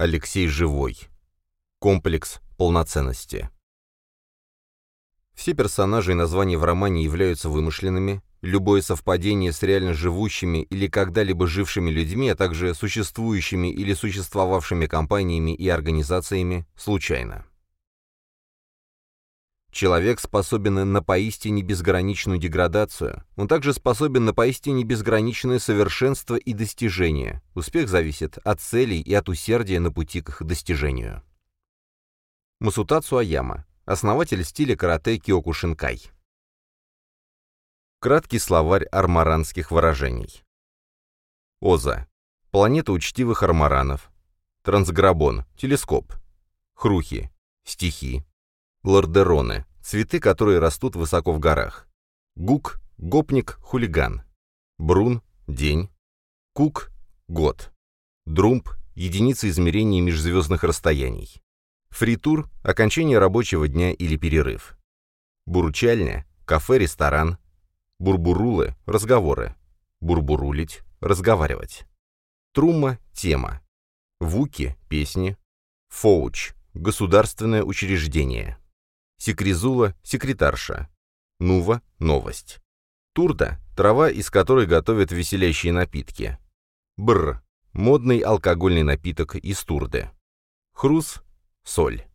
Алексей Живой. Комплекс полноценности. Все персонажи и названия в романе являются вымышленными, любое совпадение с реально живущими или когда-либо жившими людьми, а также существующими или существовавшими компаниями и организациями, случайно. Человек способен на поистине безграничную деградацию. Он также способен на поистине безграничное совершенство и достижение. Успех зависит от целей и от усердия на пути к их достижению. Масутацу Аяма, основатель стиля карате Киокушинкай. Краткий словарь армаранских выражений. Оза. Планета учтивых армаранов. Трансграбон. Телескоп. Хрухи. Стихи. Лордероны. Цветы, которые растут высоко в горах. Гук. Гопник. Хулиган. Брун. День. Кук. Год. Друмб. Единица измерения межзвездных расстояний. Фритур – окончание рабочего дня или перерыв. Бурчальня – кафе-ресторан. Бурбурулы – разговоры. Бурбурулить – разговаривать. Трумма – тема. Вуки – песни. Фоуч – государственное учреждение. Секрезула – секретарша. Нува – новость. Турда – трава, из которой готовят веселящие напитки. Бр – модный алкогольный напиток из турды. Хрус соль.